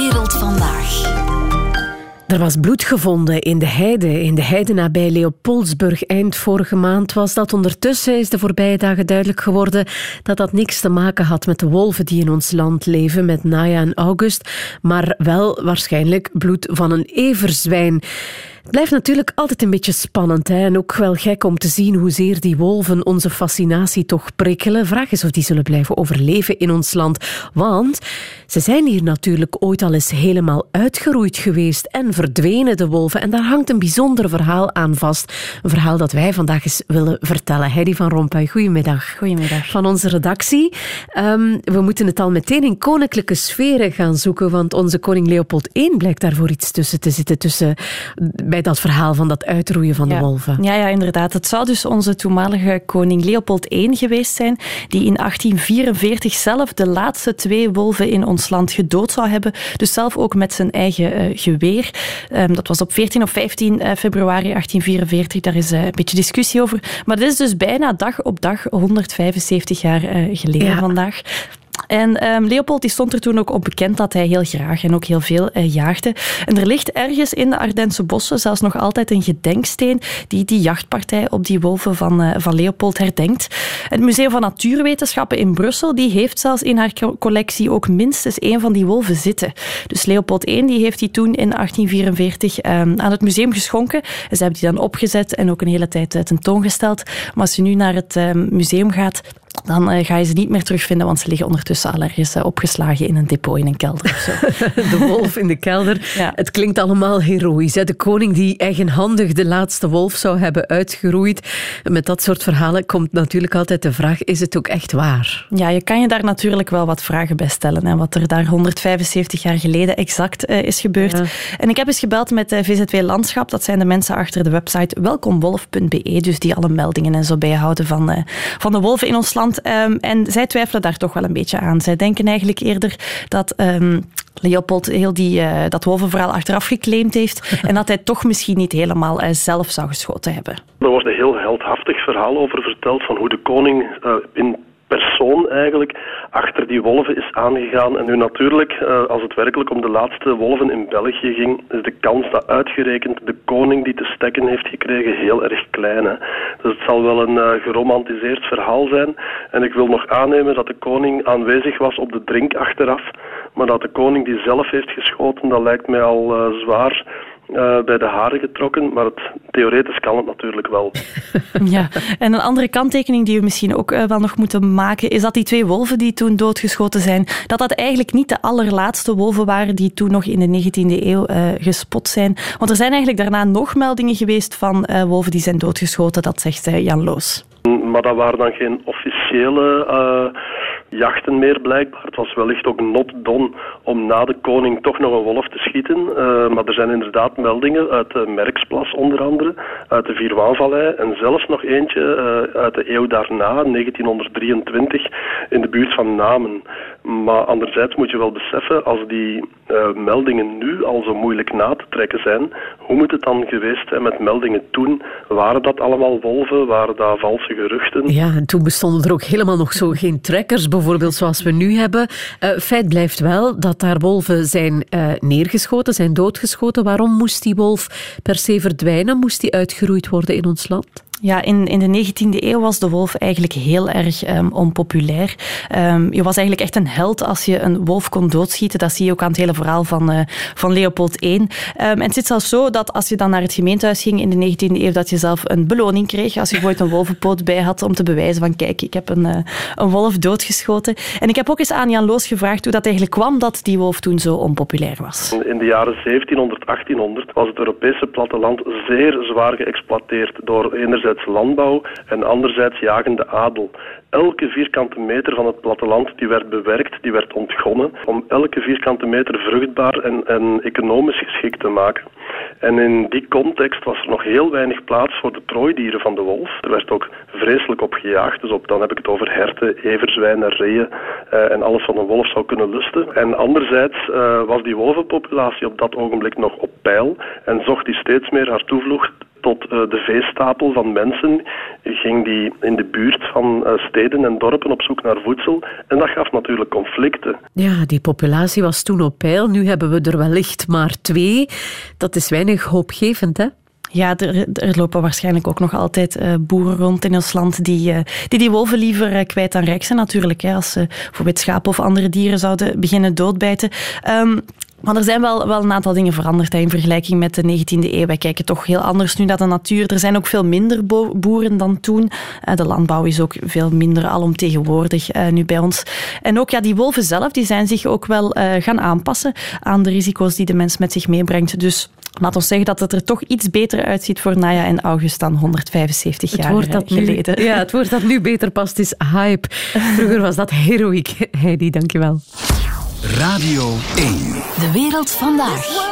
wereld vandaag. Er was bloed gevonden in de heide, in de heide nabij Leopoldsburg. Eind vorige maand was dat. Ondertussen is de voorbije dagen duidelijk geworden dat dat niks te maken had met de wolven die in ons land leven, met Naya en August, maar wel waarschijnlijk bloed van een everzwijn. Het blijft natuurlijk altijd een beetje spannend hè? en ook wel gek om te zien hoezeer die wolven onze fascinatie toch prikkelen. Vraag is of die zullen blijven overleven in ons land. Want ze zijn hier natuurlijk ooit al eens helemaal uitgeroeid geweest en verdwenen de wolven. En daar hangt een bijzonder verhaal aan vast. Een verhaal dat wij vandaag eens willen vertellen. Heidi van Rompuy, goedemiddag. Goedemiddag. Van onze redactie. Um, we moeten het al meteen in koninklijke sferen gaan zoeken, want onze koning Leopold I blijkt daarvoor iets tussen te zitten tussen bij dat verhaal van dat uitroeien van de wolven. Ja, ja, inderdaad. Het zou dus onze toenmalige koning Leopold I geweest zijn, die in 1844 zelf de laatste twee wolven in ons land gedood zou hebben. Dus zelf ook met zijn eigen uh, geweer. Um, dat was op 14 of 15 uh, februari 1844. Daar is uh, een beetje discussie over. Maar dit is dus bijna dag op dag 175 jaar geleden ja. vandaag. En um, Leopold die stond er toen ook op bekend dat hij heel graag en ook heel veel uh, jaagde. En er ligt ergens in de Ardense bossen zelfs nog altijd een gedenksteen die die jachtpartij op die wolven van, uh, van Leopold herdenkt. Het Museum van Natuurwetenschappen in Brussel die heeft zelfs in haar collectie ook minstens één van die wolven zitten. Dus Leopold I die heeft die toen in 1844 um, aan het museum geschonken. Ze hebben die dan opgezet en ook een hele tijd uh, tentoongesteld. Maar als je nu naar het museum gaat, dan uh, ga je ze niet meer terugvinden, want ze liggen ondertussen al ergens uh, opgeslagen in een depot in een kelder of zo. de wolf in de kelder. Ja. Het klinkt allemaal heroïs. Hè? De koning die eigenhandig de laatste wolf zou hebben uitgeroeid. Met dat soort verhalen komt natuurlijk altijd de vraag, is het ook echt waar? Ja, je kan je daar natuurlijk wel wat vragen bij stellen. Hè? Wat er daar 175 jaar geleden exact uh, is gebeurd. Ja. En ik heb eens gebeld met VZW Landschap. Dat zijn de mensen achter de website welkomwolf.be. Dus die alle meldingen en zo bijhouden van, van de wolven in ons land. Um, en zij twijfelen daar toch wel een beetje aan. Zij denken eigenlijk eerder dat um, Leopold heel die, uh, dat wolvenverhaal achteraf geclaimd heeft en dat hij toch misschien niet helemaal uh, zelf zou geschoten hebben. Er wordt een heel heldhaftig verhaal over verteld van hoe de koning uh, in persoon eigenlijk achter die wolven is aangegaan. En nu natuurlijk, als het werkelijk om de laatste wolven in België ging, is de kans dat uitgerekend de koning die te stekken heeft gekregen heel erg klein. Hè? Dus het zal wel een uh, geromantiseerd verhaal zijn. En ik wil nog aannemen dat de koning aanwezig was op de drink achteraf. Maar dat de koning die zelf heeft geschoten, dat lijkt mij al uh, zwaar uh, bij de haren getrokken, maar het, theoretisch kan het natuurlijk wel. ja, en een andere kanttekening die we misschien ook uh, wel nog moeten maken, is dat die twee wolven die toen doodgeschoten zijn, dat dat eigenlijk niet de allerlaatste wolven waren die toen nog in de 19e eeuw uh, gespot zijn. Want er zijn eigenlijk daarna nog meldingen geweest van wolven die zijn doodgeschoten, dat zegt Jan Loos. Maar dat waren dan geen officiële jachten meer blijkbaar. Het was wellicht ook not done om na de koning toch nog een wolf te schieten. Uh, maar er zijn inderdaad meldingen uit de Merksplas onder andere, uit de Vierwaanvallei en zelfs nog eentje uh, uit de eeuw daarna, 1923, in de buurt van Namen. Maar anderzijds moet je wel beseffen, als die uh, meldingen nu al zo moeilijk na te trekken zijn, hoe moet het dan geweest zijn met meldingen toen? Waren dat allemaal wolven? Waren dat valse geruchten? Ja, en toen bestonden er ook helemaal nog zo geen trekkers bijvoorbeeld zoals we nu hebben. Uh, feit blijft wel dat daar wolven zijn uh, neergeschoten, zijn doodgeschoten. Waarom moest die wolf per se verdwijnen? Moest die uitgeroeid worden in ons land? Ja, in, in de 19e eeuw was de wolf eigenlijk heel erg um, onpopulair. Um, je was eigenlijk echt een held als je een wolf kon doodschieten. Dat zie je ook aan het hele verhaal van, uh, van Leopold I. Um, en het zit zelfs zo dat als je dan naar het gemeentehuis ging in de 19e eeuw, dat je zelf een beloning kreeg als je ooit een wolvenpoot bij had om te bewijzen van kijk, ik heb een, uh, een wolf doodgeschoten. En ik heb ook eens aan Jan Loos gevraagd hoe dat eigenlijk kwam dat die wolf toen zo onpopulair was. In de jaren 1700, 1800 was het Europese platteland zeer zwaar geëxploiteerd door enerzijds enerzijds landbouw en anderzijds jagende adel. Elke vierkante meter van het platteland die werd bewerkt, die werd ontgonnen om elke vierkante meter vruchtbaar en, en economisch geschikt te maken. En in die context was er nog heel weinig plaats voor de prooidieren van de wolf. Er werd ook vreselijk op gejaagd, dus op, dan heb ik het over herten, everzwijnen, reeën en alles wat een wolf zou kunnen lusten. En anderzijds uh, was die wolvenpopulatie op dat ogenblik nog op peil en zocht die steeds meer haar toevlucht tot uh, de veestapel van mensen ging die in de buurt van steden en dorpen op zoek naar voedsel. En dat gaf natuurlijk conflicten. Ja, die populatie was toen op peil. Nu hebben we er wellicht maar twee. Dat is weinig hoopgevend, hè? Ja, er, er, lopen waarschijnlijk ook nog altijd uh, boeren rond in ons land die, uh, die die wolven liever uh, kwijt dan rijk zijn natuurlijk. Hè, als ze bijvoorbeeld schapen of andere dieren zouden beginnen doodbijten. Um, maar er zijn wel, wel een aantal dingen veranderd hè, in vergelijking met de 19e eeuw. Wij kijken toch heel anders nu naar de natuur. Er zijn ook veel minder boeren dan toen. de landbouw is ook veel minder alomtegenwoordig uh, nu bij ons. En ook ja, die wolven zelf die zijn zich ook wel uh, gaan aanpassen aan de risico's die de mens met zich meebrengt. Dus Laat ons zeggen dat het er toch iets beter uitziet voor Naya en August dan 175 het jaar woord dat geleden. Nu, ja, het woord dat nu beter past is hype. Vroeger was dat heroïek. Heidi, dankjewel. Radio 1. De wereld vandaag.